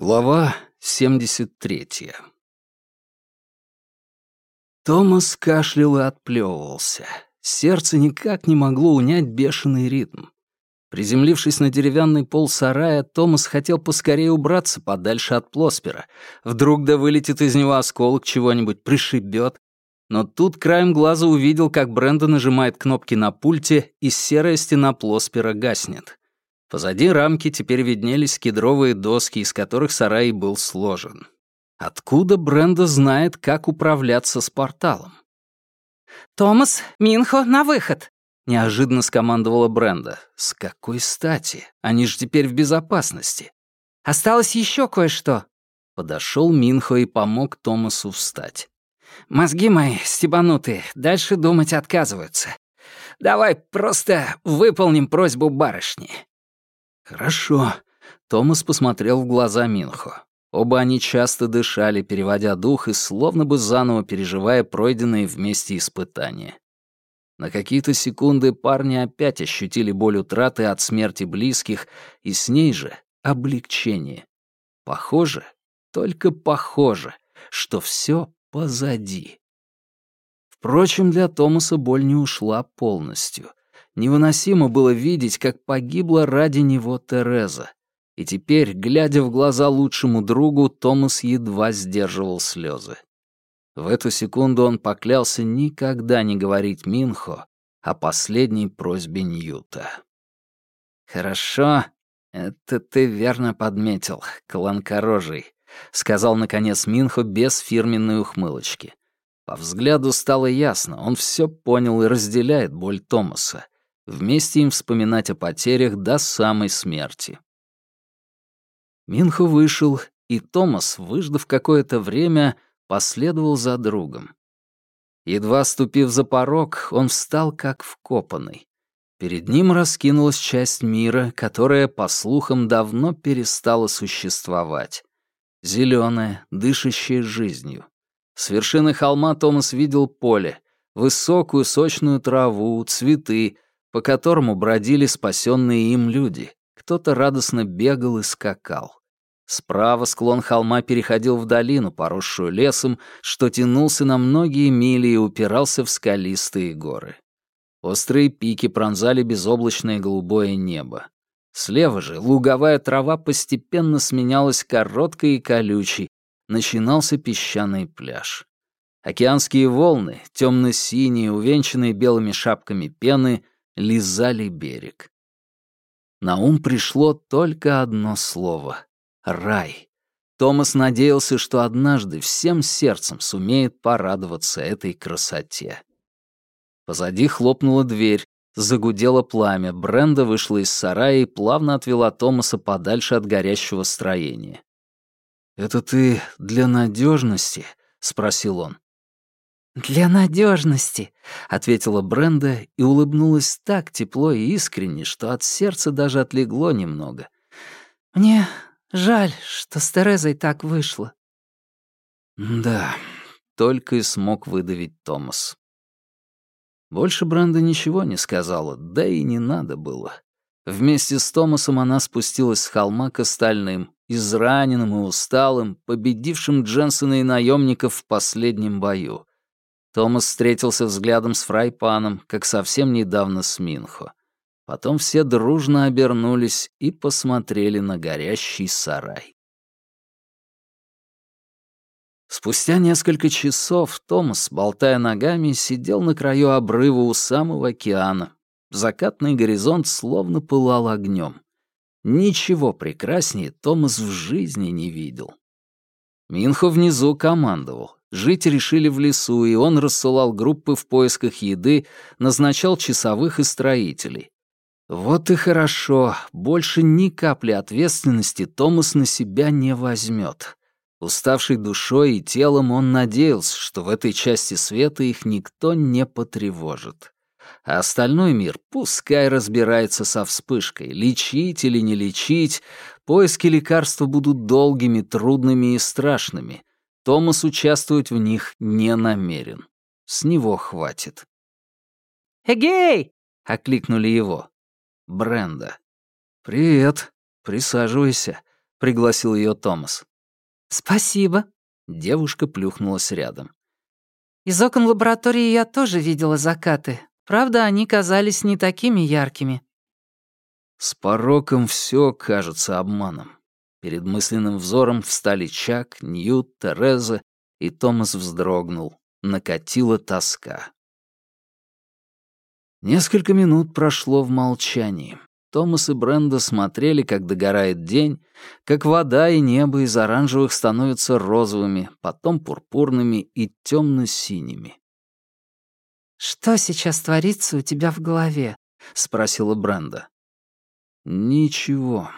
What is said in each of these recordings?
Глава 73 Томас кашлял и отплевывался. Сердце никак не могло унять бешеный ритм. Приземлившись на деревянный пол сарая, Томас хотел поскорее убраться подальше от Плоспера. Вдруг да вылетит из него осколок чего-нибудь, пришибет. Но тут краем глаза увидел, как Бренда нажимает кнопки на пульте, и серая стена Плоспера гаснет. Позади рамки теперь виднелись кедровые доски, из которых сарай был сложен. Откуда Бренда знает, как управляться с порталом? «Томас, Минхо, на выход!» — неожиданно скомандовала Бренда. «С какой стати? Они же теперь в безопасности». «Осталось еще кое-что». Подошел Минхо и помог Томасу встать. «Мозги мои стебанутые, дальше думать отказываются. Давай просто выполним просьбу барышни». «Хорошо». Томас посмотрел в глаза Минхо. Оба они часто дышали, переводя дух и словно бы заново переживая пройденные вместе испытания. На какие-то секунды парни опять ощутили боль утраты от смерти близких, и с ней же облегчение. Похоже, только похоже, что все позади. Впрочем, для Томаса боль не ушла полностью. Невыносимо было видеть, как погибла ради него Тереза. И теперь, глядя в глаза лучшему другу, Томас едва сдерживал слезы. В эту секунду он поклялся никогда не говорить Минхо о последней просьбе Ньюта. «Хорошо, это ты верно подметил, колонкорожий», — сказал, наконец, Минхо без фирменной ухмылочки. По взгляду стало ясно, он все понял и разделяет боль Томаса вместе им вспоминать о потерях до самой смерти. Минхо вышел, и Томас, выждав какое-то время, последовал за другом. Едва ступив за порог, он встал как вкопанный. Перед ним раскинулась часть мира, которая, по слухам, давно перестала существовать. Зеленая, дышащая жизнью. С вершины холма Томас видел поле, высокую сочную траву, цветы, по которому бродили спасенные им люди. Кто-то радостно бегал и скакал. Справа склон холма переходил в долину, поросшую лесом, что тянулся на многие мили и упирался в скалистые горы. Острые пики пронзали безоблачное голубое небо. Слева же луговая трава постепенно сменялась короткой и колючей, начинался песчаный пляж. Океанские волны, темно-синие, увенчанные белыми шапками пены, лизали берег. На ум пришло только одно слово — рай. Томас надеялся, что однажды всем сердцем сумеет порадоваться этой красоте. Позади хлопнула дверь, загудело пламя, Бренда вышла из сарая и плавно отвела Томаса подальше от горящего строения. «Это ты для надежности? спросил он. «Для надежности, ответила Бренда и улыбнулась так тепло и искренне, что от сердца даже отлегло немного. «Мне жаль, что с Терезой так вышло». «Да», — только и смог выдавить Томас. Больше Бренда ничего не сказала, да и не надо было. Вместе с Томасом она спустилась с холма к остальным, израненным и усталым, победившим Дженсона и наемников в последнем бою. Томас встретился взглядом с Фрайпаном, как совсем недавно с Минхо. Потом все дружно обернулись и посмотрели на горящий сарай. Спустя несколько часов Томас, болтая ногами, сидел на краю обрыва у самого океана. Закатный горизонт словно пылал огнем. Ничего прекраснее Томас в жизни не видел. Минхо внизу командовал. Жить решили в лесу, и он рассылал группы в поисках еды, назначал часовых и строителей. Вот и хорошо, больше ни капли ответственности Томас на себя не возьмет. Уставший душой и телом он надеялся, что в этой части света их никто не потревожит. А остальной мир пускай разбирается со вспышкой, лечить или не лечить, поиски лекарства будут долгими, трудными и страшными, Томас участвовать в них не намерен. С него хватит. «Эгей!» — окликнули его. Бренда. «Привет. Присаживайся. пригласил ее Томас. «Спасибо». Девушка плюхнулась рядом. «Из окон лаборатории я тоже видела закаты. Правда, они казались не такими яркими». С пороком все кажется обманом. Перед мысленным взором встали Чак, Ньют, Тереза, и Томас вздрогнул. Накатила тоска. Несколько минут прошло в молчании. Томас и Бренда смотрели, как догорает день, как вода и небо из оранжевых становятся розовыми, потом пурпурными и темно-синими. «Что сейчас творится у тебя в голове?» — спросила Бренда. «Ничего.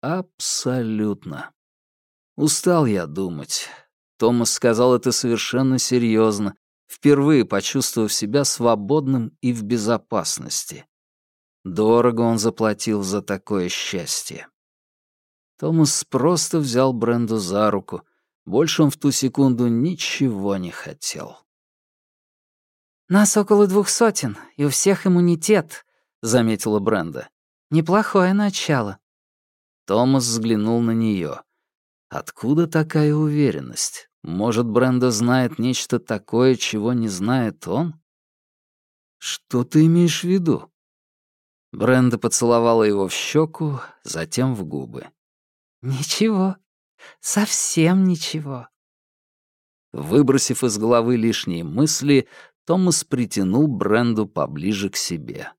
Абсолютно. Устал я думать». Томас сказал это совершенно серьезно, впервые почувствовав себя свободным и в безопасности. Дорого он заплатил за такое счастье. Томас просто взял Бренду за руку. Больше он в ту секунду ничего не хотел. «Нас около двух сотен, и у всех иммунитет», — заметила Бренда. «Неплохое начало». Томас взглянул на нее. Откуда такая уверенность? Может, Бренда знает нечто такое, чего не знает он? Что ты имеешь в виду? Бренда поцеловала его в щеку, затем в губы. «Ничего. Совсем ничего». Выбросив из головы лишние мысли, Томас притянул Бренду поближе к себе.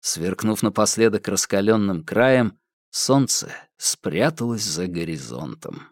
Сверкнув напоследок раскаленным краем, солнце спряталось за горизонтом.